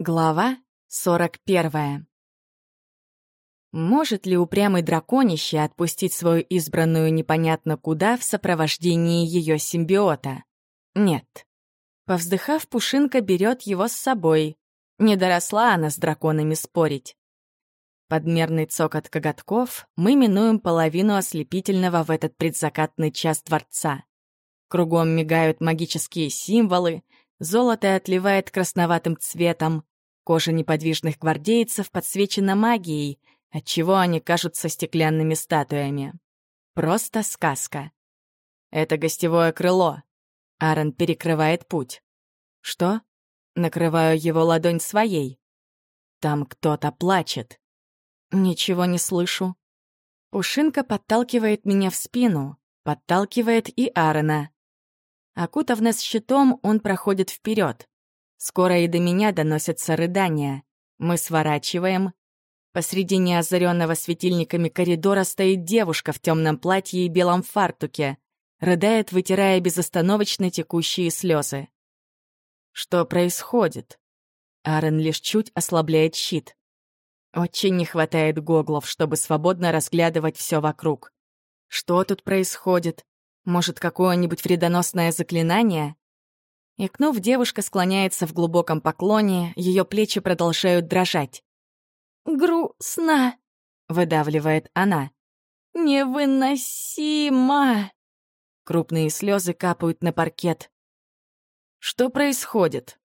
Глава 41. Может ли упрямый драконище отпустить свою избранную непонятно куда в сопровождении ее симбиота? Нет. Повздыхав, Пушинка берет его с собой. Не доросла она с драконами спорить. Подмерный цокот коготков мы минуем половину ослепительного в этот предзакатный час дворца. Кругом мигают магические символы, золото отливает красноватым цветом, Кожа неподвижных гвардейцев подсвечена магией, отчего они кажутся стеклянными статуями. Просто сказка. Это гостевое крыло. Аарон перекрывает путь. Что? Накрываю его ладонь своей. Там кто-то плачет. Ничего не слышу. Пушинка подталкивает меня в спину, подталкивает и Аарона. Окутав нас щитом, он проходит вперед. Скоро и до меня доносятся рыдания. Мы сворачиваем. Посреди неозаренного светильниками коридора стоит девушка в темном платье и белом фартуке. Рыдает, вытирая безостановочно текущие слезы. Что происходит? Аарон лишь чуть ослабляет щит. Очень не хватает гоглов, чтобы свободно разглядывать все вокруг. Что тут происходит? Может, какое-нибудь вредоносное заклинание? Икнув, девушка склоняется в глубоком поклоне, ее плечи продолжают дрожать. «Грустно», — выдавливает она. «Невыносимо!» Крупные слезы капают на паркет. «Что происходит?»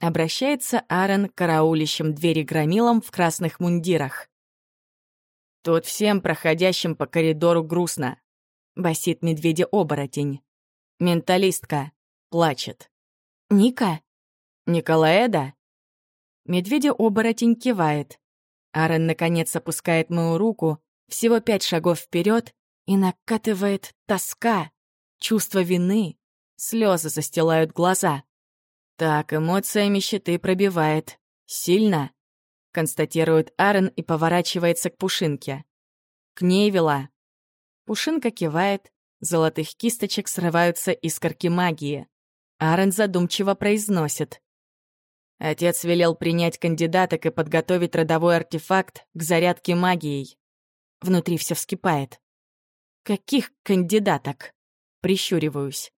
Обращается Аарон к караулищим двери громилам в красных мундирах. «Тут всем проходящим по коридору грустно», — басит медведя-оборотень. Менталистка плачет. «Ника? Николаэда?» Медведя-оборотень кивает. Аарон, наконец, опускает мою руку, всего пять шагов вперед, и накатывает тоска, чувство вины, слезы застилают глаза. Так, эмоциями щиты пробивает. Сильно, констатирует Аарон и поворачивается к Пушинке. К ней вела. Пушинка кивает, золотых кисточек срываются искорки магии. Аарон задумчиво произносит. Отец велел принять кандидаток и подготовить родовой артефакт к зарядке магией. Внутри все вскипает. «Каких кандидаток?» Прищуриваюсь.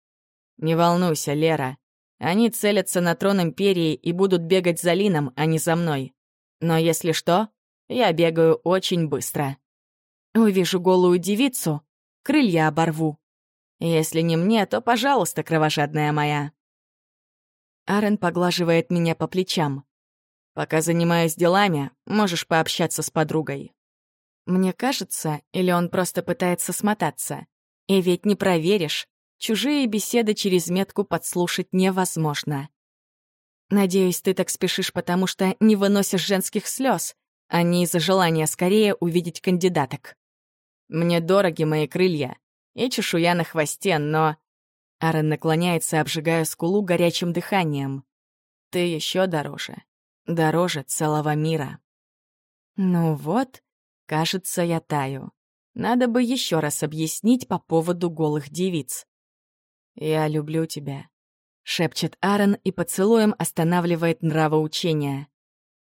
«Не волнуйся, Лера. Они целятся на трон Империи и будут бегать за Лином, а не за мной. Но если что, я бегаю очень быстро. Увижу голую девицу, крылья оборву. Если не мне, то, пожалуйста, кровожадная моя. Арен поглаживает меня по плечам. Пока занимаюсь делами, можешь пообщаться с подругой. Мне кажется, или он просто пытается смотаться. И ведь не проверишь. Чужие беседы через метку подслушать невозможно. Надеюсь, ты так спешишь, потому что не выносишь женских слез, а не из-за желания скорее увидеть кандидаток. Мне дороги мои крылья, и чешуя на хвосте, но... Аарон наклоняется, обжигая скулу горячим дыханием. Ты еще дороже. Дороже целого мира. Ну вот, кажется, я таю. Надо бы еще раз объяснить по поводу голых девиц. «Я люблю тебя», — шепчет Аарон и поцелуем останавливает нравоучение.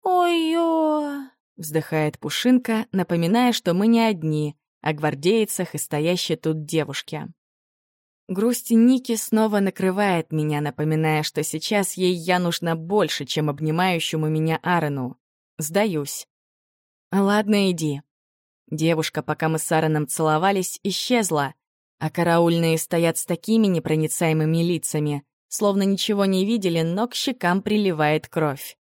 «Ой-ё!» — вздыхает Пушинка, напоминая, что мы не одни, о гвардейцах и стоящей тут девушке. Грусть Ники снова накрывает меня, напоминая, что сейчас ей я нужна больше, чем обнимающему меня Аарону. Сдаюсь. «Ладно, иди». Девушка, пока мы с Аароном целовались, исчезла, а караульные стоят с такими непроницаемыми лицами, словно ничего не видели, но к щекам приливает кровь.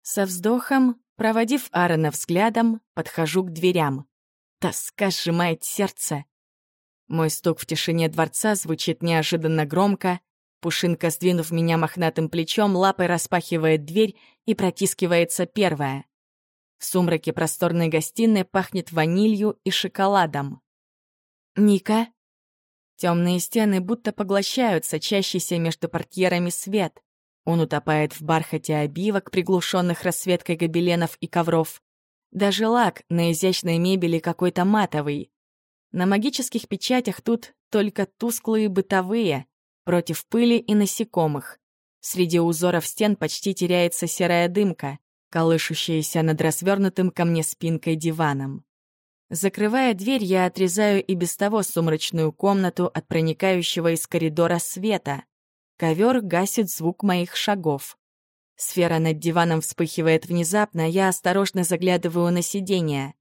Со вздохом, проводив Аарона взглядом, подхожу к дверям. Тоска сжимает сердце. Мой стук в тишине дворца звучит неожиданно громко. Пушинка, сдвинув меня мохнатым плечом, лапой распахивает дверь и протискивается первая. В сумраке просторной гостиной пахнет ванилью и шоколадом. «Ника?» Темные стены будто поглощают сочащийся между портьерами свет. Он утопает в бархате обивок, приглушенных расцветкой гобеленов и ковров. Даже лак на изящной мебели какой-то матовый. На магических печатях тут только тусклые бытовые, против пыли и насекомых. Среди узоров стен почти теряется серая дымка, колышущаяся над развернутым ко мне спинкой диваном. Закрывая дверь, я отрезаю и без того сумрачную комнату от проникающего из коридора света. Ковер гасит звук моих шагов. Сфера над диваном вспыхивает внезапно, я осторожно заглядываю на сиденье.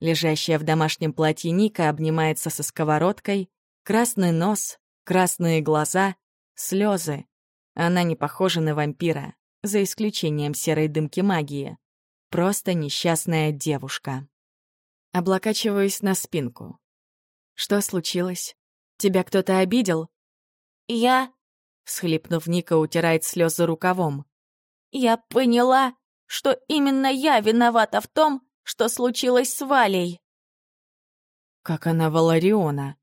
Лежащая в домашнем платье Ника обнимается со сковородкой, красный нос, красные глаза, слезы. Она не похожа на вампира, за исключением серой дымки магии. Просто несчастная девушка. Облокачиваюсь на спинку. Что случилось? Тебя кто-то обидел? Я... Всхлипнув, Ника утирает слезы рукавом. Я поняла, что именно я виновата в том, что случилось с Валей. Как она Валариона?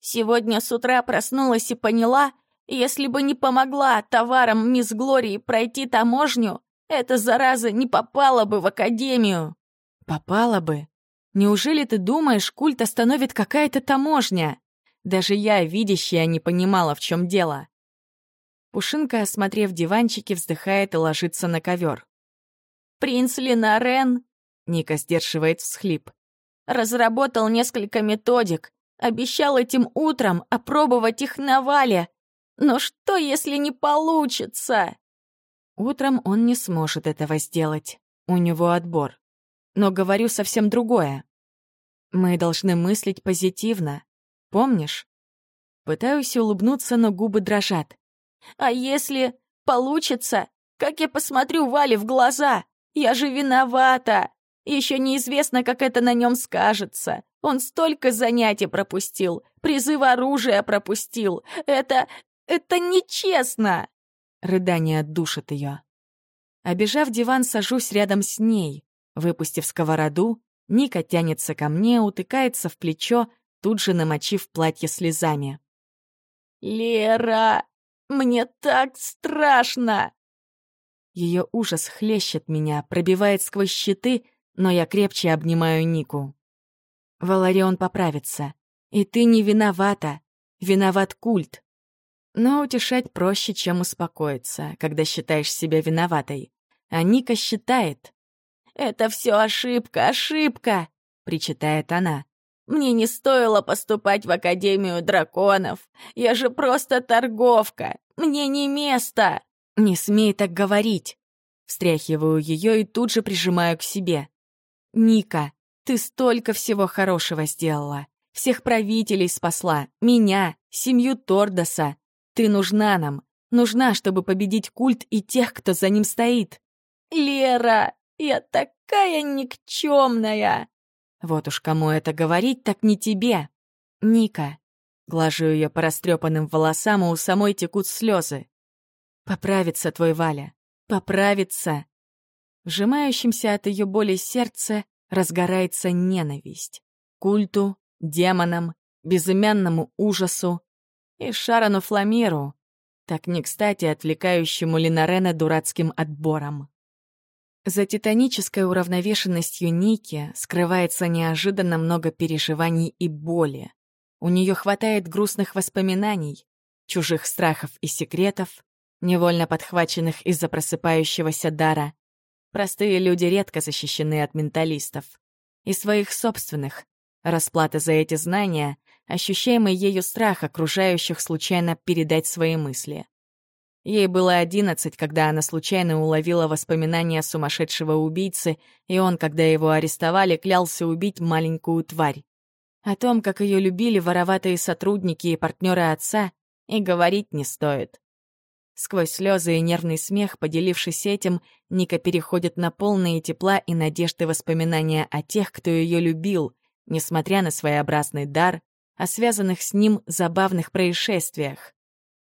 Сегодня с утра проснулась и поняла, если бы не помогла товарам мисс Глории пройти таможню, эта зараза не попала бы в академию. Попала бы? Неужели ты думаешь, культ остановит какая-то таможня? Даже я, видящая, не понимала, в чем дело. Пушинка, осмотрев диванчики, вздыхает и ложится на ковер. «Принц Ленарен», — Ника сдерживает всхлип, «разработал несколько методик, обещал этим утром опробовать их на Вале, но что, если не получится? Утром он не сможет этого сделать. У него отбор. Но говорю совсем другое. Мы должны мыслить позитивно. Помнишь? Пытаюсь улыбнуться, но губы дрожат. А если получится, как я посмотрю Вале в глаза? Я же виновата. Еще неизвестно, как это на нем скажется. Он столько занятий пропустил, призыв оружия пропустил. Это... Это нечестно!» Рыдание отдушит ее. Обежав диван, сажусь рядом с ней. Выпустив сковороду, Ника тянется ко мне, утыкается в плечо, тут же намочив платье слезами. «Лера, мне так страшно!» Ее ужас хлещет меня, пробивает сквозь щиты, но я крепче обнимаю Нику. Валарион поправится. И ты не виновата. Виноват культ. Но утешать проще, чем успокоиться, когда считаешь себя виноватой. А Ника считает. «Это все ошибка, ошибка!» — причитает она. «Мне не стоило поступать в Академию драконов. Я же просто торговка. Мне не место!» «Не смей так говорить!» Встряхиваю ее и тут же прижимаю к себе. «Ника, ты столько всего хорошего сделала. Всех правителей спасла. Меня, семью Тордоса. Ты нужна нам. Нужна, чтобы победить культ и тех, кто за ним стоит. Лера, я такая никчемная. Вот уж кому это говорить, так не тебе. Ника. Глажу ее по растрепанным волосам, и у самой текут слезы. Поправится твой Валя. Поправится. Вжимающимся от ее боли сердце разгорается ненависть. Культу, демонам, безымянному ужасу, и Шарону Фламиру, так не кстати отвлекающему Линарена дурацким отбором. За титанической уравновешенностью Ники скрывается неожиданно много переживаний и боли. У нее хватает грустных воспоминаний, чужих страхов и секретов, невольно подхваченных из-за просыпающегося дара. Простые люди редко защищены от менталистов. И своих собственных. Расплата за эти знания ощущаемый ею страх окружающих случайно передать свои мысли. Ей было одиннадцать, когда она случайно уловила воспоминания сумасшедшего убийцы, и он, когда его арестовали, клялся убить маленькую тварь. О том, как ее любили вороватые сотрудники и партнеры отца, и говорить не стоит. Сквозь слезы и нервный смех, поделившись этим, Ника переходит на полные тепла и надежды воспоминания о тех, кто ее любил, несмотря на своеобразный дар, о связанных с ним забавных происшествиях.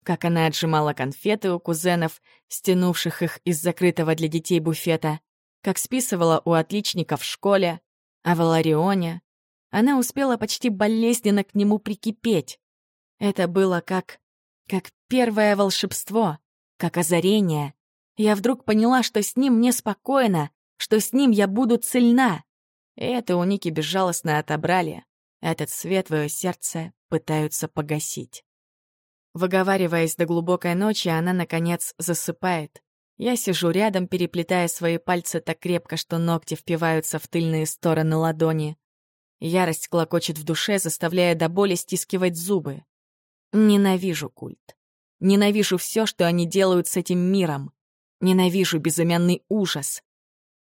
Как она отжимала конфеты у кузенов, стянувших их из закрытого для детей буфета, как списывала у отличников в школе, о Валарионе. Она успела почти болезненно к нему прикипеть. Это было как... как первое волшебство, как озарение. Я вдруг поняла, что с ним мне спокойно, что с ним я буду цельна. И это у Ники безжалостно отобрали. Этот свет твое сердце пытаются погасить. Выговариваясь до глубокой ночи, она, наконец, засыпает. Я сижу рядом, переплетая свои пальцы так крепко, что ногти впиваются в тыльные стороны ладони. Ярость клокочет в душе, заставляя до боли стискивать зубы. Ненавижу культ. Ненавижу все, что они делают с этим миром. Ненавижу безымянный ужас.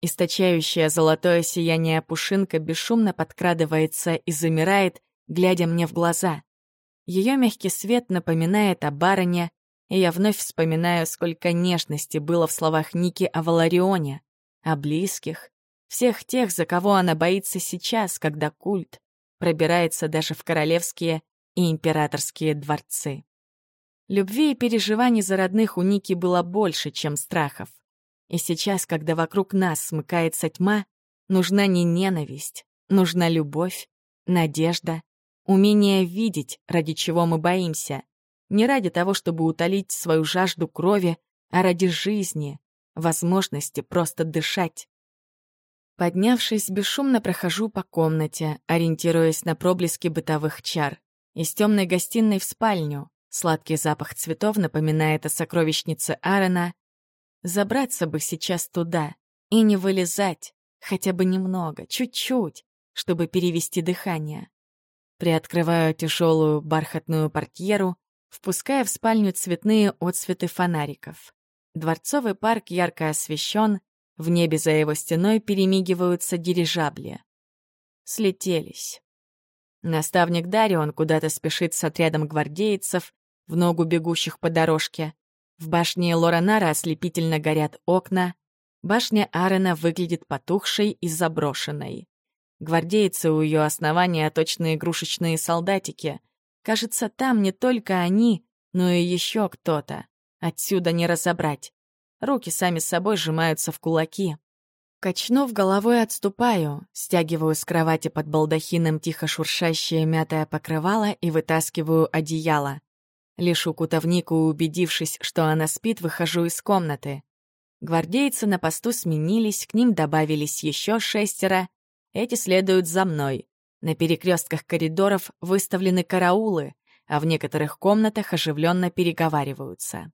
Источающая золотое сияние пушинка бесшумно подкрадывается и замирает, глядя мне в глаза. Ее мягкий свет напоминает о барыне, и я вновь вспоминаю, сколько нежности было в словах Ники о Валарионе, о близких, всех тех, за кого она боится сейчас, когда культ пробирается даже в королевские и императорские дворцы. Любви и переживаний за родных у Ники было больше, чем страхов. И сейчас, когда вокруг нас смыкается тьма, нужна не ненависть, нужна любовь, надежда, умение видеть, ради чего мы боимся. Не ради того, чтобы утолить свою жажду крови, а ради жизни, возможности просто дышать. Поднявшись, бесшумно прохожу по комнате, ориентируясь на проблески бытовых чар. Из темной гостиной в спальню. Сладкий запах цветов напоминает о сокровищнице Аарона, Забраться бы сейчас туда и не вылезать, хотя бы немного, чуть-чуть, чтобы перевести дыхание. Приоткрываю тяжелую бархатную портьеру, впуская в спальню цветные отсветы фонариков. Дворцовый парк ярко освещен, в небе за его стеной перемигиваются дирижабли. Слетелись. Наставник Дарион куда-то спешит с отрядом гвардейцев, в ногу бегущих по дорожке. В башне Лоранара ослепительно горят окна. Башня Арена выглядит потухшей и заброшенной. Гвардейцы у ее основания точно игрушечные солдатики. Кажется, там не только они, но и еще кто-то. Отсюда не разобрать. Руки сами собой сжимаются в кулаки. Качнув головой, отступаю, стягиваю с кровати под балдахином тихо шуршащее мятое покрывало и вытаскиваю одеяло. Лишь укутав Нику, убедившись, что она спит, выхожу из комнаты. Гвардейцы на посту сменились, к ним добавились еще шестеро. Эти следуют за мной. На перекрестках коридоров выставлены караулы, а в некоторых комнатах оживленно переговариваются.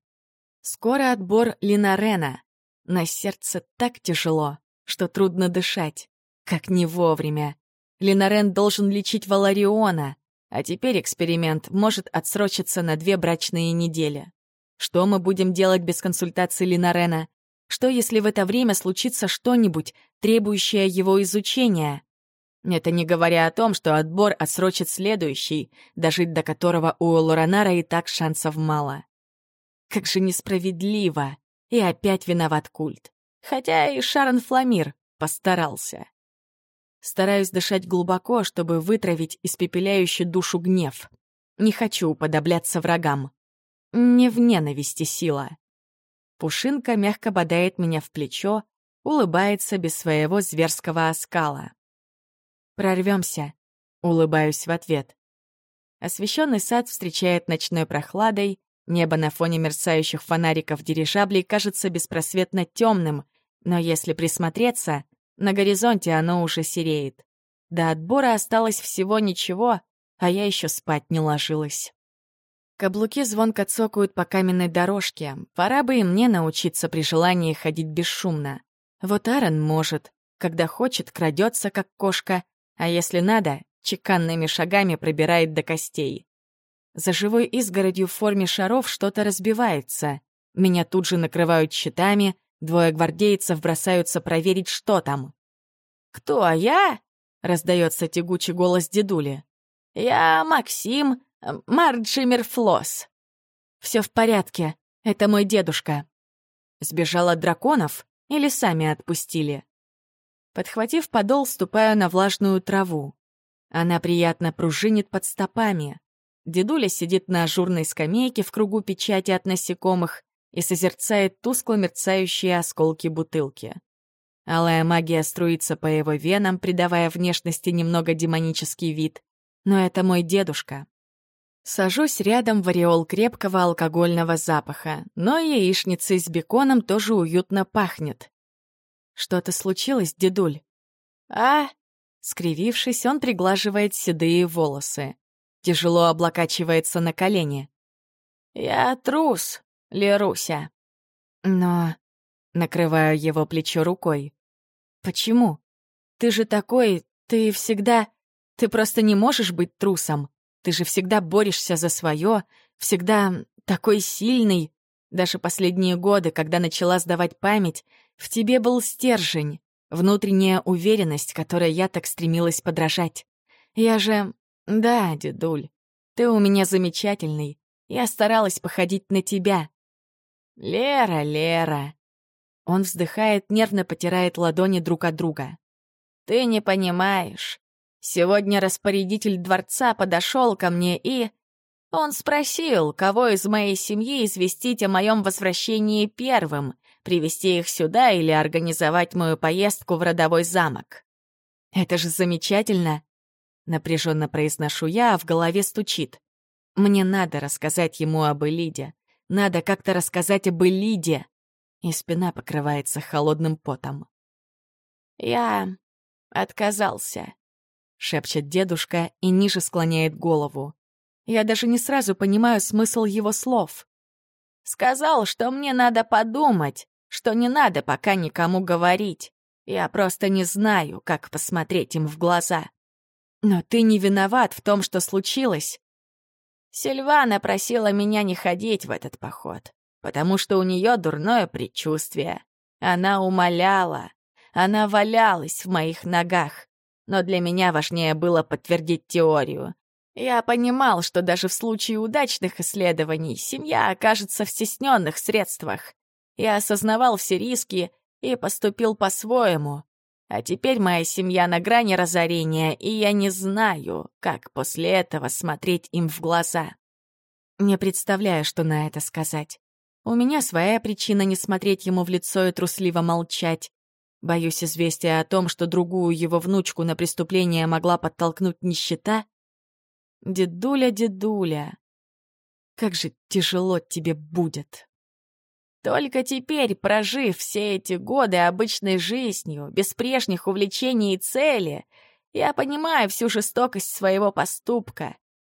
Скоро отбор Линарена. На сердце так тяжело, что трудно дышать. Как не вовремя. Линарен должен лечить Валариона, а теперь эксперимент может отсрочиться на две брачные недели. Что мы будем делать без консультации Линарена? Что, если в это время случится что-нибудь, требующее его изучения? Это не говоря о том, что отбор отсрочит следующий, дожить до которого у Лоранара и так шансов мало. Как же несправедливо! И опять виноват культ. Хотя и Шарон Фламир постарался. Стараюсь дышать глубоко, чтобы вытравить испепеляющий душу гнев. Не хочу уподобляться врагам. Не в ненависти сила. Пушинка мягко бодает меня в плечо, улыбается без своего зверского оскала. «Прорвемся», — улыбаюсь в ответ. Освещенный сад встречает ночной прохладой, небо на фоне мерцающих фонариков дирижаблей кажется беспросветно темным, но если присмотреться — на горизонте оно уже сереет. До отбора осталось всего ничего, а я еще спать не ложилась. Каблуки звонко цокают по каменной дорожке. Пора бы и мне научиться при желании ходить бесшумно. Вот Аарон может. Когда хочет, крадется, как кошка, а если надо, чеканными шагами пробирает до костей. За живой изгородью в форме шаров что-то разбивается. Меня тут же накрывают щитами, Двое гвардейцев бросаются проверить, что там. «Кто а я?» — раздается тягучий голос дедули. «Я Максим э, Марджимер Флосс». «Все в порядке. Это мой дедушка». Сбежал от драконов или сами отпустили? Подхватив подол, ступаю на влажную траву. Она приятно пружинит под стопами. Дедуля сидит на ажурной скамейке в кругу печати от насекомых и созерцает тускло мерцающие осколки бутылки. Алая магия струится по его венам, придавая внешности немного демонический вид. Но это мой дедушка. Сажусь рядом в ореол крепкого алкогольного запаха, но яичницей с беконом тоже уютно пахнет. Что-то случилось, дедуль? А? Скривившись, он приглаживает седые волосы. Тяжело облокачивается на колени. «Я трус, Леруся». «Но...» — накрываю его плечо рукой. «Почему? Ты же такой... Ты всегда... Ты просто не можешь быть трусом. Ты же всегда борешься за свое, всегда такой сильный. Даже последние годы, когда начала сдавать память, в тебе был стержень, внутренняя уверенность, которой я так стремилась подражать. Я же... Да, дедуль, ты у меня замечательный. Я старалась походить на тебя. Лера, Лера. Он вздыхает, нервно потирает ладони друг от друга. Ты не понимаешь. Сегодня распорядитель дворца подошел ко мне и... Он спросил, кого из моей семьи известить о моем возвращении первым, привести их сюда или организовать мою поездку в родовой замок. «Это же замечательно!» — напряженно произношу я, а в голове стучит. «Мне надо рассказать ему об Элиде. Надо как-то рассказать об Элиде!» И спина покрывается холодным потом. «Я отказался», — шепчет дедушка и ниже склоняет голову. Я даже не сразу понимаю смысл его слов. Сказал, что мне надо подумать, что не надо пока никому говорить. Я просто не знаю, как посмотреть им в глаза. Но ты не виноват в том, что случилось. Сильвана просила меня не ходить в этот поход, потому что у нее дурное предчувствие. Она умоляла, она валялась в моих ногах. Но для меня важнее было подтвердить теорию. Я понимал, что даже в случае удачных исследований семья окажется в стесненных средствах. Я осознавал все риски и поступил по-своему. А теперь моя семья на грани разорения, и я не знаю, как после этого смотреть им в глаза. Не представляю, что на это сказать. У меня своя причина не смотреть ему в лицо и трусливо молчать. Боюсь, известия о том, что другую его внучку на преступление могла подтолкнуть нищета, Дедуля, дедуля, как же тяжело тебе будет. Только теперь, прожив все эти годы обычной жизнью, без прежних увлечений и цели, я понимаю всю жестокость своего поступка.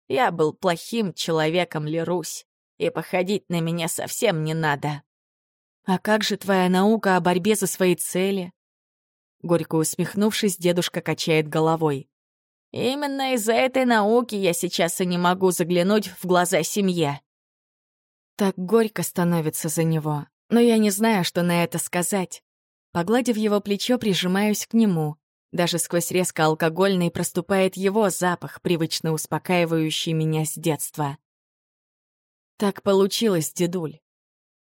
Я был плохим человеком, Лерусь, и походить на меня совсем не надо. А как же твоя наука о борьбе за свои цели? Горько усмехнувшись, дедушка качает головой. Именно из-за этой науки я сейчас и не могу заглянуть в глаза семье. Так горько становится за него, но я не знаю, что на это сказать. Погладив его плечо, прижимаюсь к нему. Даже сквозь резко алкогольный проступает его запах, привычно успокаивающий меня с детства. Так получилось, дедуль.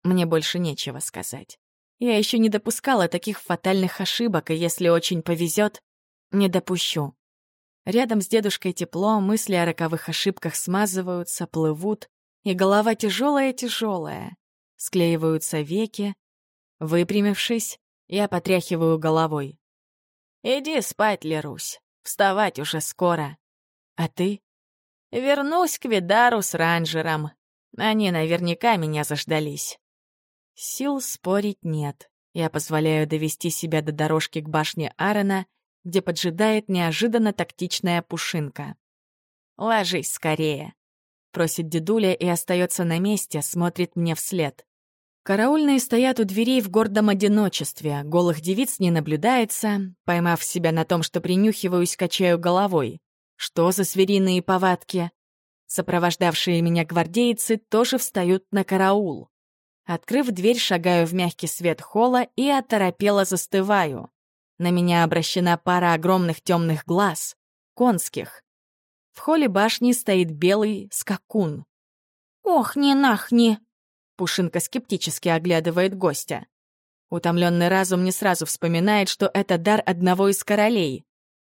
Мне больше нечего сказать. Я еще не допускала таких фатальных ошибок, и если очень повезет, не допущу. Рядом с дедушкой тепло, мысли о роковых ошибках смазываются, плывут, и голова тяжелая-тяжелая. Склеиваются веки. Выпрямившись, я потряхиваю головой. «Иди спать, Лерусь. Вставать уже скоро. А ты?» «Вернусь к Видару с ранжером. Они наверняка меня заждались». Сил спорить нет. Я позволяю довести себя до дорожки к башне Аарона — где поджидает неожиданно тактичная пушинка. «Ложись скорее», — просит дедуля и остается на месте, смотрит мне вслед. Караульные стоят у дверей в гордом одиночестве, голых девиц не наблюдается, поймав себя на том, что принюхиваюсь, качаю головой. Что за звериные повадки? Сопровождавшие меня гвардейцы тоже встают на караул. Открыв дверь, шагаю в мягкий свет холла и оторопело застываю. На меня обращена пара огромных темных глаз, конских. В холле башни стоит белый скакун. «Ох, не нахни!» Пушинка скептически оглядывает гостя. Утомленный разум не сразу вспоминает, что это дар одного из королей.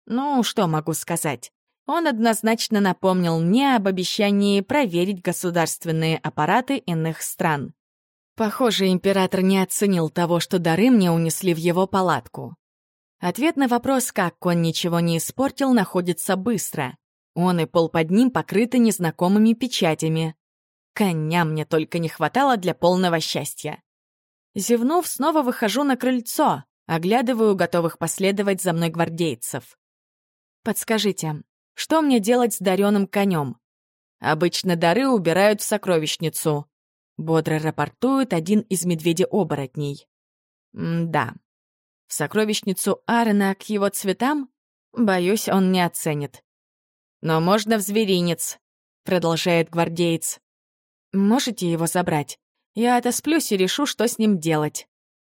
Ну, что могу сказать? Он однозначно напомнил мне об обещании проверить государственные аппараты иных стран. Похоже, император не оценил того, что дары мне унесли в его палатку. Ответ на вопрос, как конь ничего не испортил, находится быстро. Он и пол под ним покрыты незнакомыми печатями. Коня мне только не хватало для полного счастья. Зевнув, снова выхожу на крыльцо, оглядываю готовых последовать за мной гвардейцев. Подскажите, что мне делать с даренным конем? Обычно дары убирают в сокровищницу. Бодро рапортует один из медведей-оборотней. да. В сокровищницу Аарона к его цветам? Боюсь, он не оценит. Но можно в зверинец, продолжает гвардеец. Можете его забрать? Я отосплюсь и решу, что с ним делать.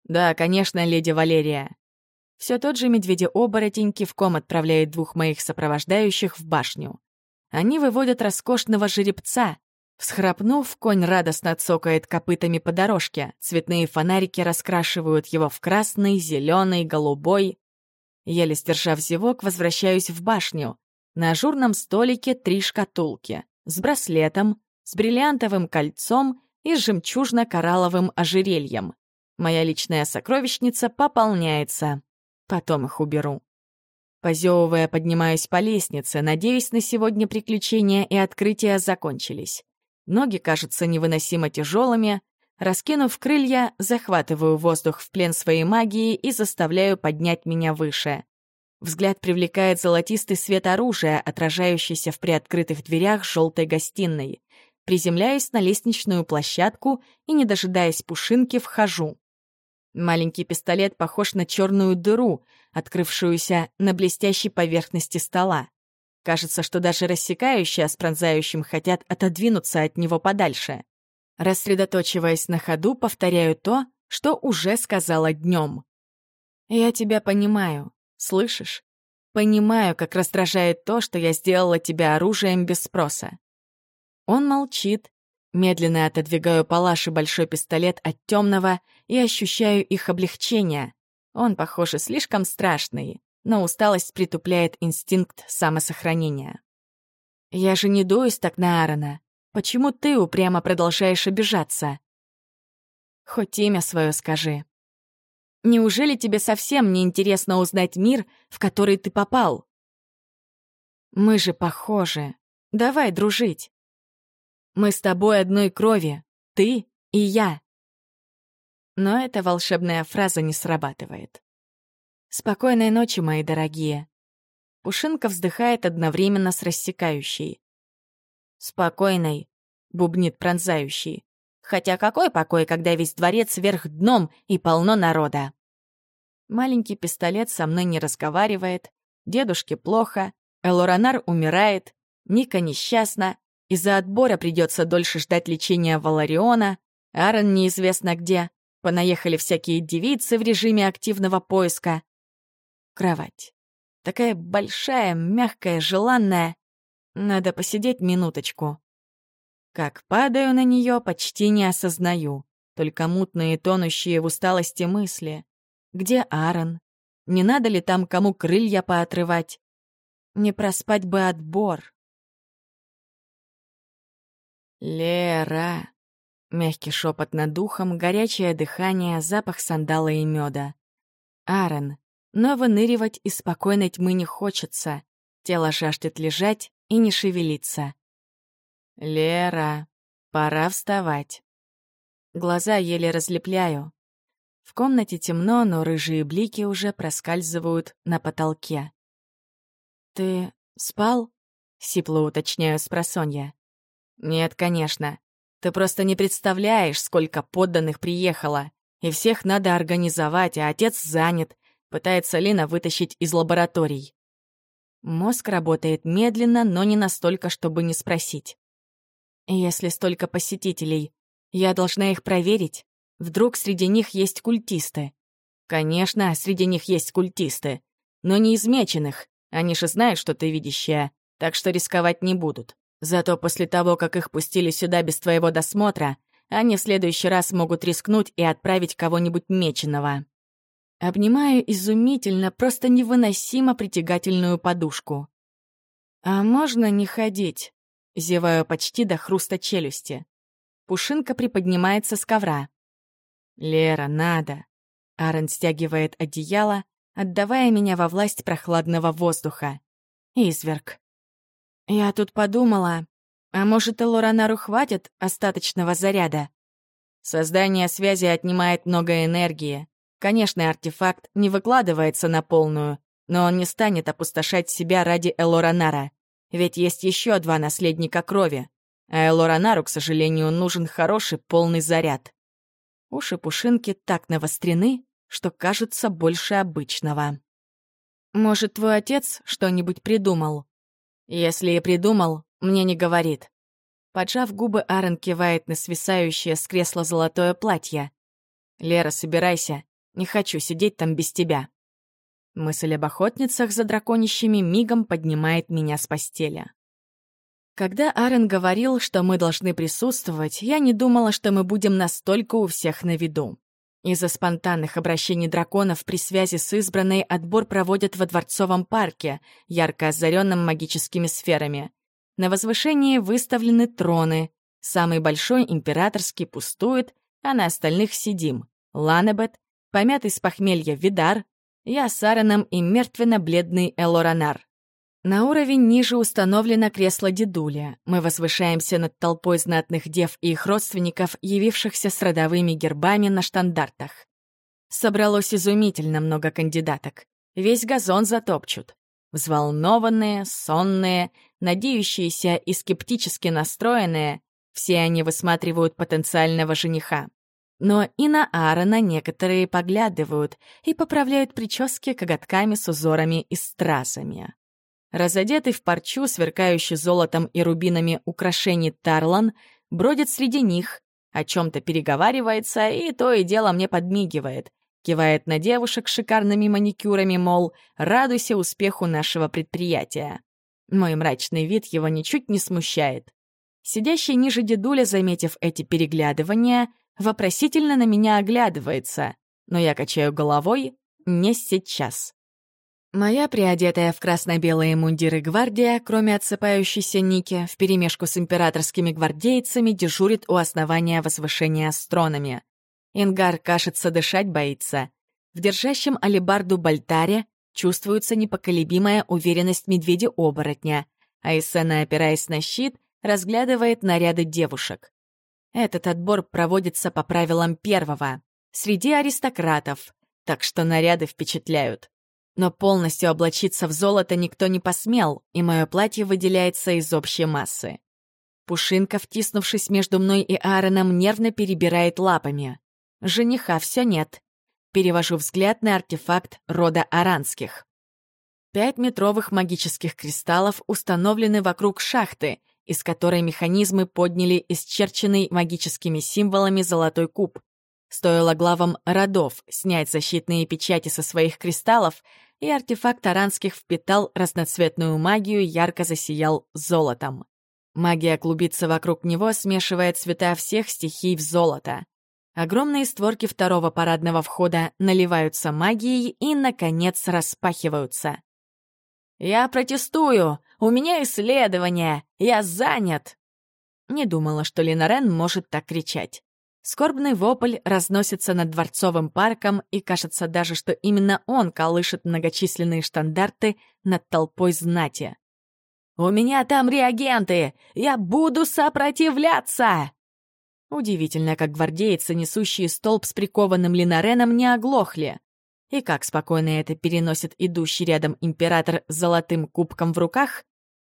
Да, конечно, леди Валерия. Все тот же медведя-оборотень кивком отправляет двух моих сопровождающих в башню. Они выводят роскошного жеребца. Всхрапнув, конь радостно цокает копытами по дорожке. Цветные фонарики раскрашивают его в красный, зеленый, голубой. Еле сдержав зевок, возвращаюсь в башню. На ажурном столике три шкатулки. С браслетом, с бриллиантовым кольцом и с жемчужно-коралловым ожерельем. Моя личная сокровищница пополняется. Потом их уберу. Позевывая, поднимаюсь по лестнице, надеюсь, на сегодня приключения и открытия закончились. Ноги кажутся невыносимо тяжелыми. Раскинув крылья, захватываю воздух в плен своей магии и заставляю поднять меня выше. Взгляд привлекает золотистый свет оружия, отражающийся в приоткрытых дверях желтой гостиной. Приземляюсь на лестничную площадку и, не дожидаясь пушинки, вхожу. Маленький пистолет похож на черную дыру, открывшуюся на блестящей поверхности стола. Кажется, что даже рассекающие с пронзающим хотят отодвинуться от него подальше. Рассредоточиваясь на ходу, повторяю то, что уже сказала днем. «Я тебя понимаю, слышишь? Понимаю, как раздражает то, что я сделала тебя оружием без спроса». Он молчит, Медленно отодвигаю палаш и большой пистолет от темного и ощущаю их облегчение. Он, похоже, слишком страшный, но усталость притупляет инстинкт самосохранения. «Я же не дуюсь так на Аарона. Почему ты упрямо продолжаешь обижаться?» «Хоть имя свое скажи. Неужели тебе совсем не интересно узнать мир, в который ты попал?» «Мы же похожи. Давай дружить. Мы с тобой одной крови, ты и я. Но эта волшебная фраза не срабатывает. Спокойной ночи, мои дорогие. Пушинка вздыхает одновременно с рассекающей. «Спокойной», — бубнит пронзающий. «Хотя какой покой, когда весь дворец вверх дном и полно народа?» Маленький пистолет со мной не разговаривает, дедушке плохо, Элоранар умирает, Ника несчастна, из-за отбора придется дольше ждать лечения Валариона, Аарон неизвестно где, понаехали всякие девицы в режиме активного поиска. Кровать. Такая большая, мягкая, желанная. Надо посидеть минуточку. Как падаю на нее, почти не осознаю. Только мутные, тонущие в усталости мысли. Где Аарон? Не надо ли там кому крылья поотрывать? Не проспать бы отбор. «Лера!» Мягкий шепот над духом, горячее дыхание, запах сандала и меда. «Аарон, но выныривать из спокойной тьмы не хочется. Тело жаждет лежать и не шевелиться. «Лера, пора вставать». Глаза еле разлепляю. В комнате темно, но рыжие блики уже проскальзывают на потолке. «Ты спал?» — сипло уточняю с просонья. «Нет, конечно. Ты просто не представляешь, сколько подданных приехало. И всех надо организовать, а отец занят. Пытается Лина вытащить из лабораторий». Мозг работает медленно, но не настолько, чтобы не спросить. «Если столько посетителей, я должна их проверить. Вдруг среди них есть культисты?» «Конечно, среди них есть культисты. Но не измеченных. Они же знают, что ты видящая, так что рисковать не будут. Зато после того, как их пустили сюда без твоего досмотра, они в следующий раз могут рискнуть и отправить кого-нибудь меченого. Обнимаю изумительно, просто невыносимо притягательную подушку. «А можно не ходить?» Зеваю почти до хруста челюсти. Пушинка приподнимается с ковра. «Лера, надо!» Аарон стягивает одеяло, отдавая меня во власть прохладного воздуха. Изверг. Я тут подумала, а может, Элоранару хватит остаточного заряда? Создание связи отнимает много энергии. Конечно, артефакт не выкладывается на полную, но он не станет опустошать себя ради Элоранара. Ведь есть еще два наследника крови. А Элоранару, к сожалению, нужен хороший полный заряд. Уши Пушинки так навострены, что кажутся больше обычного. «Может, твой отец что-нибудь придумал?» «Если и придумал, мне не говорит». Поджав губы, Аарон кивает на свисающее с кресла золотое платье. «Лера, собирайся. Не хочу сидеть там без тебя». Мысль об охотницах за драконищами мигом поднимает меня с постели. Когда Аарон говорил, что мы должны присутствовать, я не думала, что мы будем настолько у всех на виду. Из-за спонтанных обращений драконов при связи с избранной отбор проводят во Дворцовом парке, ярко озаренном магическими сферами. На возвышении выставлены троны. Самый большой императорский пустует, а на остальных сидим. Ланебет, помятый с похмелья Видар, я с Аароном и мертвенно-бледный Элоранар. На уровень ниже установлено кресло дедуля. Мы возвышаемся над толпой знатных дев и их родственников, явившихся с родовыми гербами на штандартах. Собралось изумительно много кандидаток. Весь газон затопчут. Взволнованные, сонные, надеющиеся и скептически настроенные, все они высматривают потенциального жениха. Но и на Аарона некоторые поглядывают и поправляют прически коготками с узорами и стразами. Разодетый в парчу, сверкающий золотом и рубинами украшений Тарлан, бродит среди них, о чем-то переговаривается и то и дело мне подмигивает, кивает на девушек шикарными маникюрами, мол, радуйся успеху нашего предприятия. Мой мрачный вид его ничуть не смущает. Сидящий ниже дедуля, заметив эти переглядывания, вопросительно на меня оглядывается, но я качаю головой «не сейчас». Моя приодетая в красно-белые мундиры гвардия, кроме отсыпающейся Ники, вперемешку с императорскими гвардейцами дежурит у основания возвышения астронами. Ингар, кажется, дышать боится. В держащем алебарду Бальтаре чувствуется непоколебимая уверенность медведя-оборотня, а Исена, опираясь на щит, разглядывает наряды девушек. Этот отбор проводится по правилам первого, среди аристократов, так что наряды впечатляют. Но полностью облачиться в золото никто не посмел, и мое платье выделяется из общей массы. Пушинка, втиснувшись между мной и Аароном, нервно перебирает лапами. Жениха все нет. Перевожу взгляд на артефакт рода Аранских. Пять метровых магических кристаллов установлены вокруг шахты, из которой механизмы подняли исчерченный магическими символами золотой куб. Стоило главам родов снять защитные печати со своих кристаллов, и артефакт аранских впитал разноцветную магию, ярко засиял золотом. Магия клубится вокруг него, смешивая цвета всех стихий в золото. Огромные створки второго парадного входа наливаются магией и, наконец, распахиваются. «Я протестую! У меня исследование! Я занят!» Не думала, что Линарен может так кричать. Скорбный вопль разносится над Дворцовым парком, и кажется даже, что именно он колышет многочисленные штандарты над толпой знати. «У меня там реагенты! Я буду сопротивляться!» Удивительно, как гвардейцы, несущие столб с прикованным линареном, не оглохли. И как спокойно это переносит идущий рядом император с золотым кубком в руках.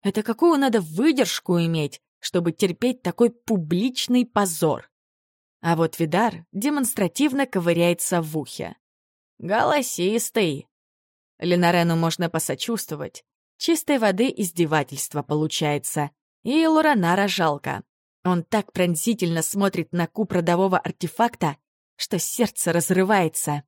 Это какую надо выдержку иметь, чтобы терпеть такой публичный позор? А вот Видар демонстративно ковыряется в ухе. «Голосистый!» Ленарену можно посочувствовать. Чистой воды издевательство получается. И Лоранара жалко. Он так пронзительно смотрит на куб родового артефакта, что сердце разрывается.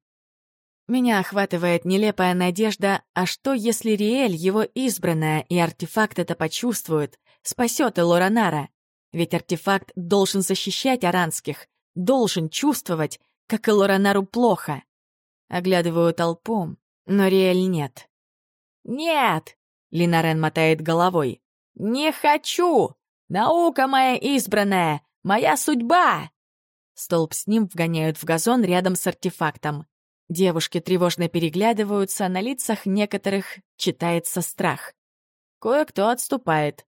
Меня охватывает нелепая надежда, а что, если Риэль, его избранная, и артефакт это почувствует, спасет Элоранара? Ведь артефакт должен защищать аранских, должен чувствовать, как и Лоранару плохо. Оглядываю толпу, но Риэль нет. «Нет!» — Линарен мотает головой. «Не хочу! Наука моя избранная! Моя судьба!» Столб с ним вгоняют в газон рядом с артефактом. Девушки тревожно переглядываются, на лицах некоторых читается страх. Кое-кто отступает.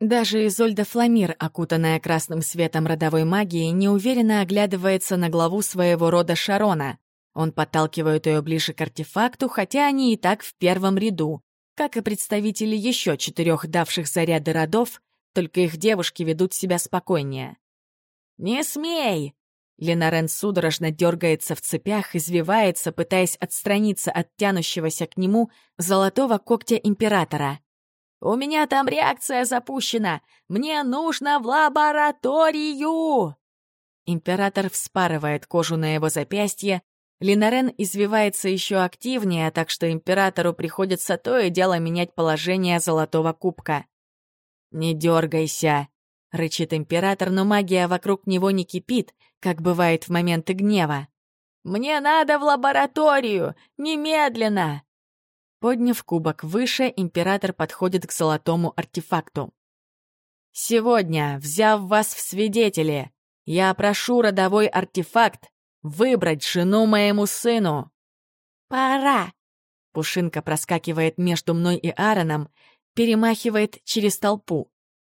Даже Изольда Фламир, окутанная красным светом родовой магии, неуверенно оглядывается на главу своего рода Шарона. Он подталкивает ее ближе к артефакту, хотя они и так в первом ряду. Как и представители еще четырех давших заряды родов, только их девушки ведут себя спокойнее. «Не смей!» Ленарен судорожно дергается в цепях, извивается, пытаясь отстраниться от тянущегося к нему золотого когтя императора. «У меня там реакция запущена! Мне нужно в лабораторию!» Император вспарывает кожу на его запястье, Линарен извивается еще активнее, так что императору приходится то и дело менять положение золотого кубка. «Не дергайся!» — рычит император, но магия вокруг него не кипит, как бывает в моменты гнева. «Мне надо в лабораторию! Немедленно!» Подняв кубок выше, император подходит к золотому артефакту. «Сегодня, взяв вас в свидетели, я прошу родовой артефакт выбрать жену моему сыну». «Пора!» Пушинка проскакивает между мной и Аароном, перемахивает через толпу.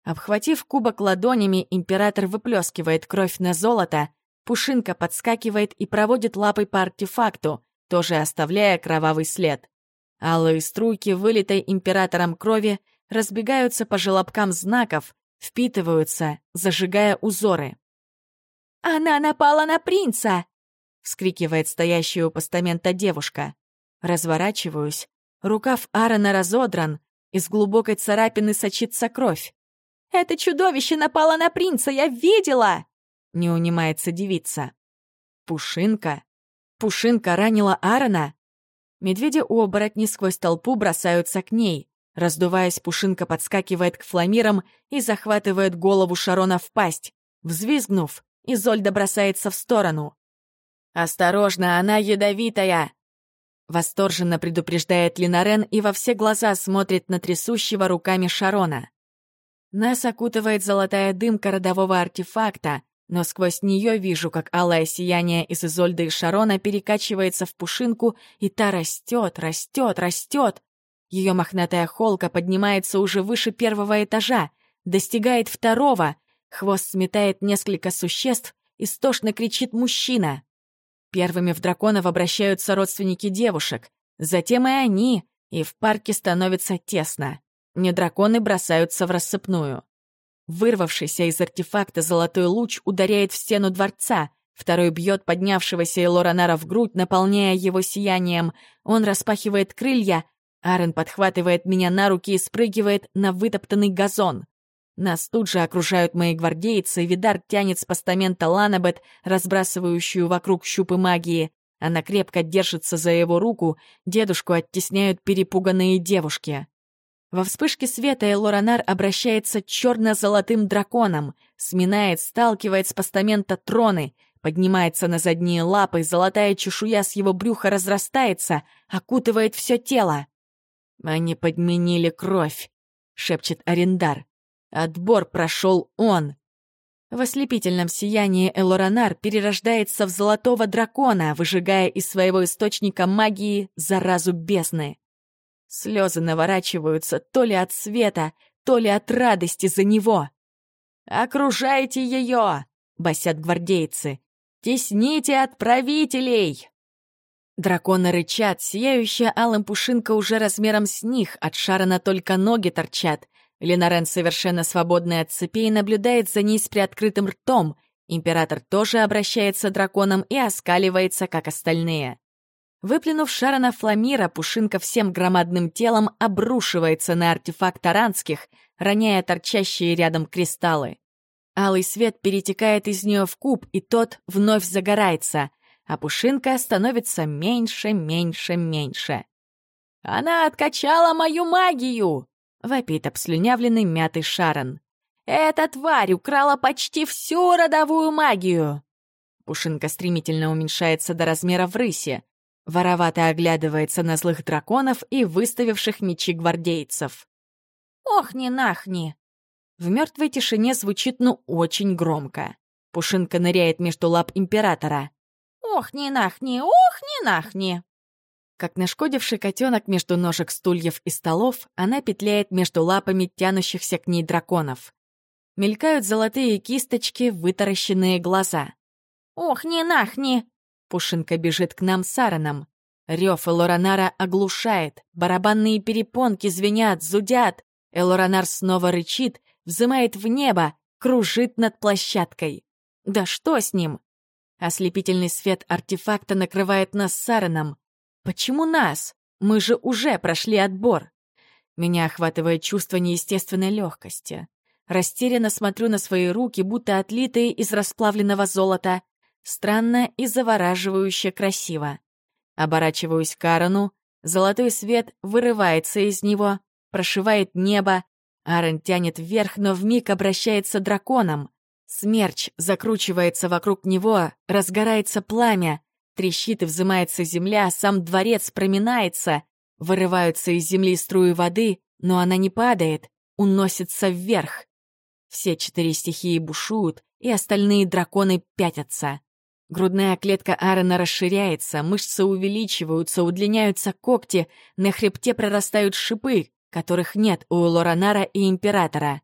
Обхватив кубок ладонями, император выплескивает кровь на золото, Пушинка подскакивает и проводит лапой по артефакту, тоже оставляя кровавый след. Алые струйки, вылитой императором крови, разбегаются по желобкам знаков, впитываются, зажигая узоры. «Она напала на принца!» — вскрикивает стоящая у постамента девушка. Разворачиваюсь. Рукав Аарона разодран, из глубокой царапины сочится кровь. «Это чудовище напало на принца, я видела!» Не унимается девица. «Пушинка? Пушинка ранила Аарона?» Медведи-оборотни сквозь толпу бросаются к ней. Раздуваясь, Пушинка подскакивает к фламирам и захватывает голову Шарона в пасть. Взвизгнув, Изольда бросается в сторону. «Осторожно, она ядовитая!» Восторженно предупреждает Линарен и во все глаза смотрит на трясущего руками Шарона. Нас окутывает золотая дымка родового артефакта, но сквозь нее вижу, как алое сияние из Изольды и Шарона перекачивается в пушинку, и та растет, растет, растет. Ее мохнатая холка поднимается уже выше первого этажа, достигает второго, хвост сметает несколько существ, истошно кричит мужчина. Первыми в драконов обращаются родственники девушек, затем и они, и в парке становится тесно. Не драконы бросаются в рассыпную. Вырвавшийся из артефакта золотой луч ударяет в стену дворца, второй бьет поднявшегося Элоранара в грудь, наполняя его сиянием. Он распахивает крылья, Арен подхватывает меня на руки и спрыгивает на вытоптанный газон. Нас тут же окружают мои гвардейцы, Видар тянет с постамента Ланабет, разбрасывающую вокруг щупы магии. Она крепко держится за его руку, дедушку оттесняют перепуганные девушки. Во вспышке света Элоранар обращается черно-золотым драконом, сминает, сталкивает с постамента троны, поднимается на задние лапы, золотая чешуя с его брюха разрастается, окутывает все тело. «Они подменили кровь», — шепчет Арендар. Отбор прошел он. В ослепительном сиянии Элоранар перерождается в золотого дракона, выжигая из своего источника магии заразу бездны. Слезы наворачиваются то ли от света, то ли от радости за него. «Окружайте ее!» — басят гвардейцы. «Тесните отправителей!» Драконы рычат, сияющая алым пушинка уже размером с них, от Шарона только ноги торчат — Ленарен, совершенно свободный от цепей, наблюдает за ней с приоткрытым ртом. Император тоже обращается драконом и оскаливается, как остальные. Выплюнув Шарона Фламира, Пушинка всем громадным телом обрушивается на артефакт Таранских, роняя торчащие рядом кристаллы. Алый свет перетекает из нее в куб, и тот вновь загорается, а Пушинка становится меньше, меньше, меньше. «Она откачала мою магию!» — вопит обслюнявленный мятый Шарон. «Эта тварь украла почти всю родовую магию!» Пушинка стремительно уменьшается до размера в рысе. Воровато оглядывается на злых драконов и выставивших мечи гвардейцев. «Ох, не нахни!» В мертвой тишине звучит ну очень громко. Пушинка ныряет между лап императора. «Ох, не нахни! Ох, не нахни!» Как нашкодивший котенок между ножек стульев и столов, она петляет между лапами тянущихся к ней драконов. Мелькают золотые кисточки, вытаращенные глаза. «Ох, не нахни!» Пушинка бежит к нам с Аароном. Рев Элоранара оглушает, барабанные перепонки звенят, зудят. Элоранар снова рычит, взымает в небо, кружит над площадкой. Да что с ним? Ослепительный свет артефакта накрывает нас с Сараном. Почему нас? Мы же уже прошли отбор. Меня охватывает чувство неестественной легкости. Растерянно смотрю на свои руки, будто отлитые из расплавленного золота. Странно и завораживающе красиво. Оборачиваюсь к Аарону. Золотой свет вырывается из него, прошивает небо. Аарон тянет вверх, но вмиг обращается драконом. Смерч закручивается вокруг него, разгорается пламя. Трещит и взымается земля, сам дворец проминается. Вырываются из земли струи воды, но она не падает, уносится вверх. Все четыре стихии бушуют, и остальные драконы пятятся. Грудная клетка Аарона расширяется, мышцы увеличиваются, удлиняются когти, на хребте прорастают шипы, которых нет у Лоранара и Императора.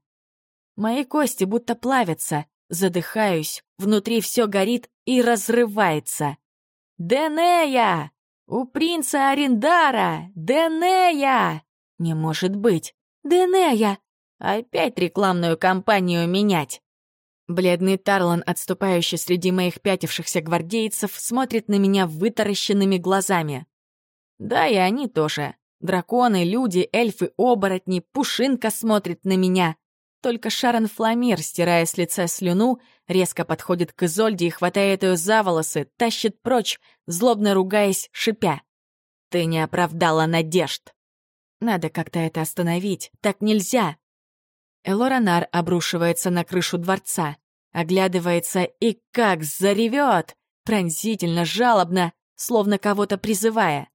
Мои кости будто плавятся, задыхаюсь, внутри все горит и разрывается. «Денея! У принца Арендара! Денея!» «Не может быть! Денея! Опять рекламную кампанию менять!» Бледный Тарлан, отступающий среди моих пятившихся гвардейцев, смотрит на меня вытаращенными глазами. Да, и они тоже. Драконы, люди, эльфы, оборотни, Пушинка смотрит на меня. Только Шарон Фламир, стирая с лица слюну, резко подходит к Изольде и хватает ее за волосы, тащит прочь, злобно ругаясь, шипя. «Ты не оправдала надежд!» Надо как-то это остановить, так нельзя. Элоранар обрушивается на крышу дворца, оглядывается и как заревет, пронзительно, жалобно, словно кого-то призывая.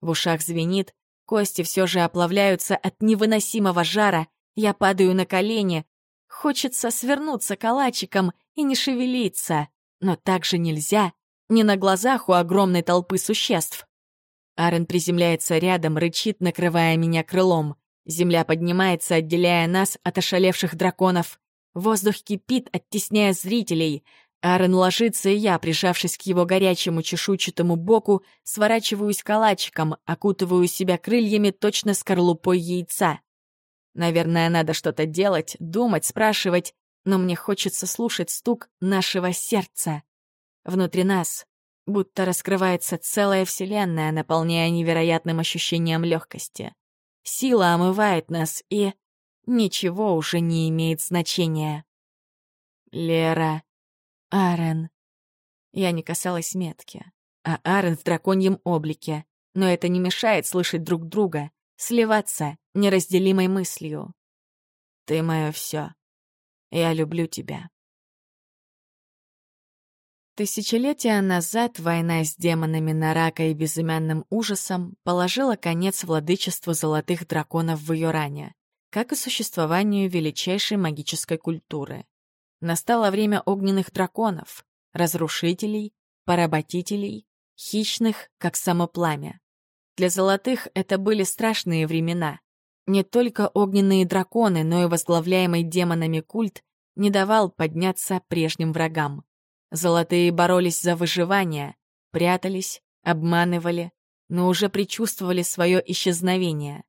В ушах звенит, кости все же оплавляются от невыносимого жара, я падаю на колени. Хочется свернуться калачиком и не шевелиться. Но так же нельзя. Не на глазах у огромной толпы существ. Арен приземляется рядом, рычит, накрывая меня крылом. Земля поднимается, отделяя нас от ошалевших драконов. Воздух кипит, оттесняя зрителей. Аарон ложится, и я, прижавшись к его горячему чешуйчатому боку, сворачиваюсь калачиком, окутываю себя крыльями точно скорлупой яйца. Наверное, надо что-то делать, думать, спрашивать, но мне хочется слушать стук нашего сердца. Внутри нас будто раскрывается целая вселенная, наполняя невероятным ощущением легкости. Сила омывает нас, и ничего уже не имеет значения. Лера, Арен. Я не касалась метки, а Арен в драконьем облике, но это не мешает слышать друг друга, сливаться неразделимой мыслью. Ты мое все. Я люблю тебя. Тысячелетия назад война с демонами Нарака и безымянным ужасом положила конец владычеству золотых драконов в Йоране, как и существованию величайшей магической культуры. Настало время огненных драконов, разрушителей, поработителей, хищных, как само пламя. Для золотых это были страшные времена. Не только огненные драконы, но и возглавляемый демонами культ не давал подняться прежним врагам. Золотые боролись за выживание, прятались, обманывали, но уже предчувствовали свое исчезновение.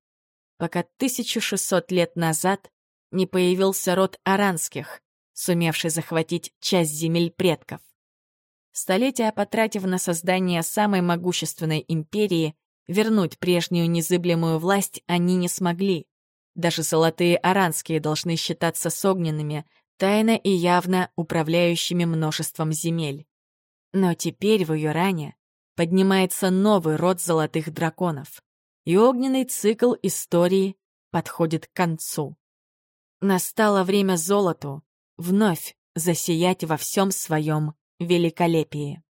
Пока 1600 лет назад не появился род аранских, сумевший захватить часть земель предков. Столетия потратив на создание самой могущественной империи, Вернуть прежнюю незыблемую власть они не смогли. Даже золотые аранские должны считаться с тайно и явно управляющими множеством земель. Но теперь в Юране поднимается новый род золотых драконов, и огненный цикл истории подходит к концу. Настало время золоту вновь засиять во всем своем великолепии.